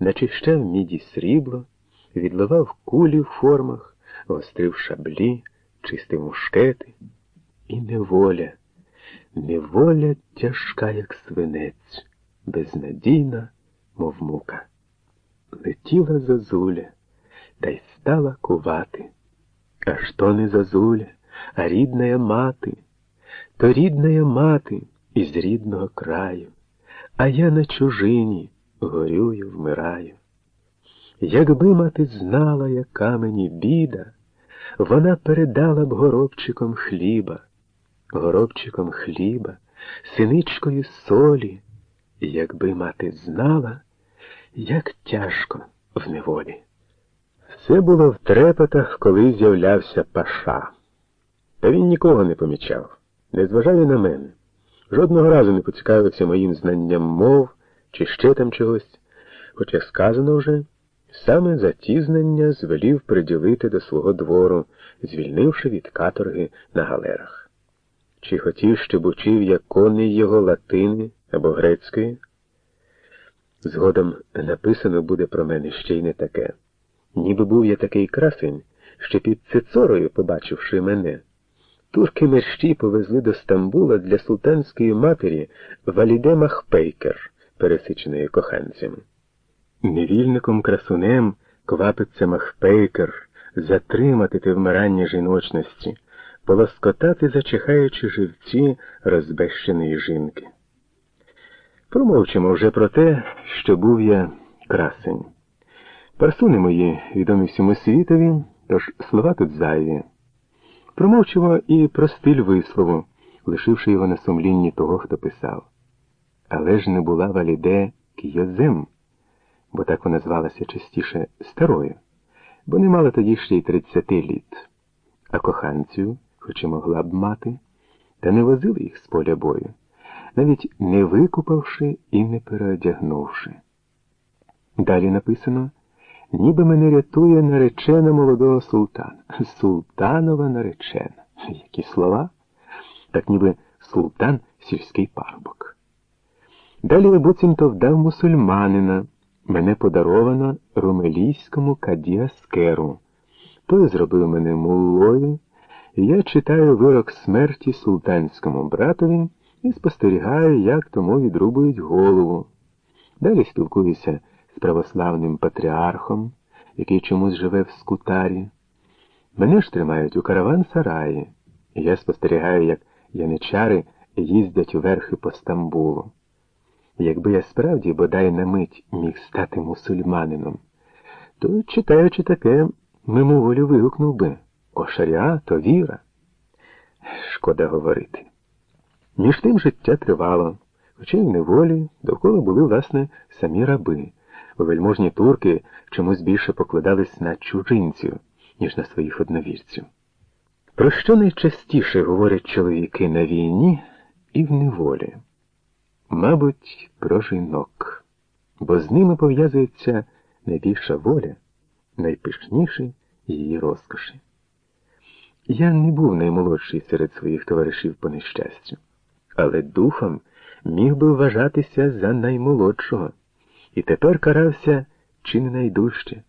начищав міді срібло, відливав кулі в формах, гострив шаблі, чистив мушкети. І неволя, неволя тяжка, як свинець, безнадійна, мов мука. Летіла зозуля, та й стала кувати. А що не зозуля, а рідная мати, то рідная мати із рідного краю, а я на чужині горюю, вмираю. Якби мати знала, яка мені біда, вона передала б горобчиком хліба, горобчиком хліба, синичкою солі, якби мати знала, як тяжко в неволі. Все було в трепетах, коли з'являвся паша. Та він нікого не помічав, не зважав на мене. Жодного разу не поцікавився моїм знанням мов чи ще там чогось, хоча сказано вже, саме за ті знання звелів приділити до свого двору, звільнивши від каторги на галерах. Чи хотів, щоб учив я коней його латини або грецької? Згодом написано буде про мене ще й не таке. Ніби був я такий красень, що під Цицорою, побачивши мене, турки мерщі повезли до Стамбула для султанської матері Валіде Махпейкер, пересиченої коханцями. Невільником красунем квапиться Махпейкер, затримати те вмирання жіночності, полоскотати, зачихаючи живці розбещеної жінки. Промовчимо вже про те, що був я красень. Парсуни мої відомі всьому світові, тож слова тут зайві. Промовчимо і про стиль вислову, лишивши його на сумлінні того, хто писав. Але ж не була валіде к'йозем, бо так вона звалася частіше старою, бо не мала тоді ще й тридцяти літ, а коханцю, хоч і могла б мати, та не возили їх з поля бою, навіть не викупавши і не переодягнувши. Далі написано ніби мене рятує наречена молодого султана. Султанова наречена. Які слова? Так ніби султан сільський парубок. Далі буцімто вдав мусульманина, мене подаровано румелійському кадіаскеру. Той зробив мене муллою, і я читаю вирок смерті султанському братові і спостерігаю, як тому відрубують голову. Далі спілкуюся з православним патріархом, який чомусь живе в скутарі. Мене ж тримають у караван сараї, і я спостерігаю, як яничари їздять верхи по Стамбулу. Якби я справді бодай на мить міг стати мусульманином, то, читаючи таке, мимоволі вигукнув би О шаря, то віра. Шкода говорити. Між тим життя тривало, хоча й в неволі довкола були, власне, самі раби бо вельможні турки чомусь більше покладались на чужинців, ніж на своїх одновірців. Про що найчастіше говорять чоловіки на війні і в неволі? Мабуть, про жінок, бо з ними пов'язується найбільша воля, найпишніші її розкоші. Я не був наймолодший серед своїх товаришів по нещастю, але духом міг би вважатися за наймолодшого і тепер карався чи не найдужче,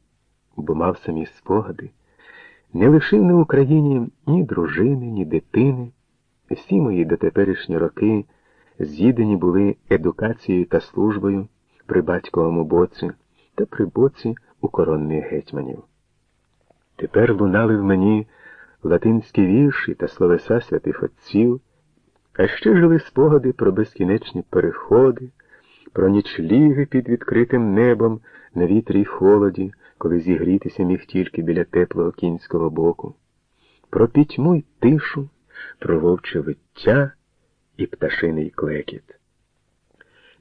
бо мав самі спогади, не лишив на Україні ні дружини, ні дитини. Всі мої дотеперішні роки з'їдені були едукацією та службою при батьковому боці та при боці у коронних гетьманів. Тепер лунали в мені латинські вірші та словеса святих отців, а ще жили спогади про безкінечні переходи про нічліги під відкритим небом на вітрі й холоді, коли зігрітися міг тільки біля теплого кінського боку, про пітьму й тишу, про вовче виття і пташиний клекіт.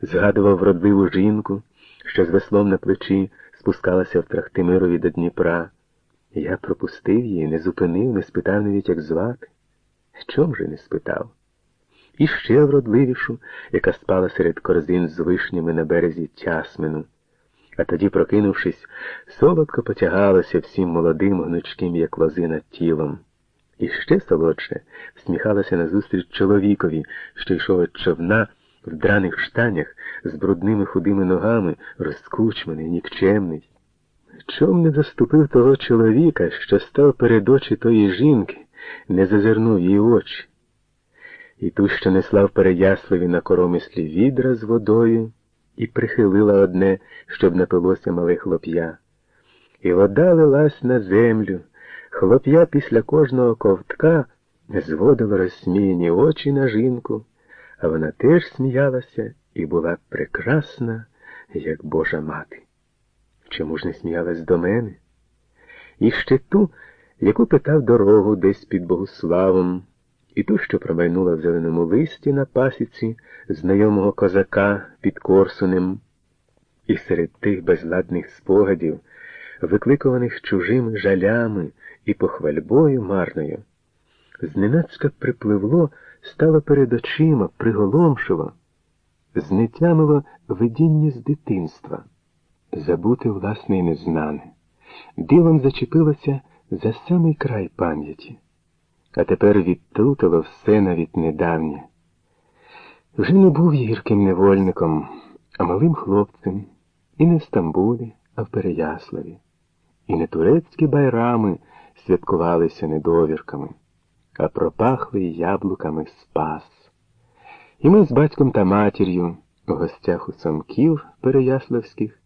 Згадував вродливу жінку, що з веслом на плечі спускалася в Трахтимирові до Дніпра. Я пропустив її, не зупинив, не спитав навіть, як звати. Чом же не спитав? і ще вродливішу, яка спала серед корзин з вишнями на березі Тясмину. А тоді, прокинувшись, солодко потягалася всім молодим, гнучким, як лозина, тілом. І ще солодше всміхалася назустріч чоловікові, що йшов від човна в драних штанях з брудними худими ногами, розкучманий, нікчемний. Чом не заступив того чоловіка, що став перед очі тої жінки, не зазирнув її очі, і ту, що несла в Переяславі на коромислі відра з водою, і прихилила одне, щоб напилося мале хлоп'я. І вода лилась на землю, хлоп'я після кожного ковтка зводило розсміяні очі на жінку, а вона теж сміялася і була прекрасна, як Божа мати. Чому ж не сміялась до мене? І ще ту, яку питав дорогу десь під Богуславом, і ту, що промайнула в зеленому листі на пасіці знайомого козака під Корсунем, і серед тих безладних спогадів, викликуваних чужими жалями і похвальбою марною, зненацька припливло, стало перед очима, приголомшило, знетямило видіння з дитинства. Забути власне і незнане, дивом зачепилося за самий край пам'яті, а тепер відтрутило все навіть недавнє. Вже не був гірким невольником, а малим хлопцем, і не в Стамбулі, а в Переяславі. І не турецькі байрами святкувалися недовірками, а пропахли яблуками спас. І ми з батьком та матір'ю, у гостях у самків переяславських,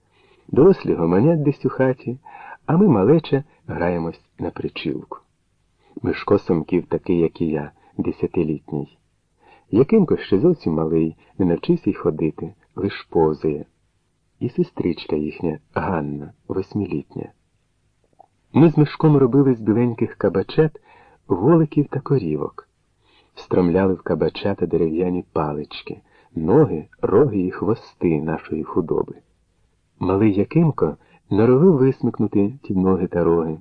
Дорослі гомонять десь у хаті, а ми малече граємось на причілку. Мишко Сомків такий, як і я, десятилітній. Якимко ще зовсім малий, не навчився й ходити, лиш позує. І сестричка їхня Ганна, восьмилітня. Ми з мішком робили з біленьких кабачат воликів та корівок, встромляли в кабачата дерев'яні палички, ноги, роги і хвости нашої худоби. Малий Якимко норовив висмикнути ті ноги та роги.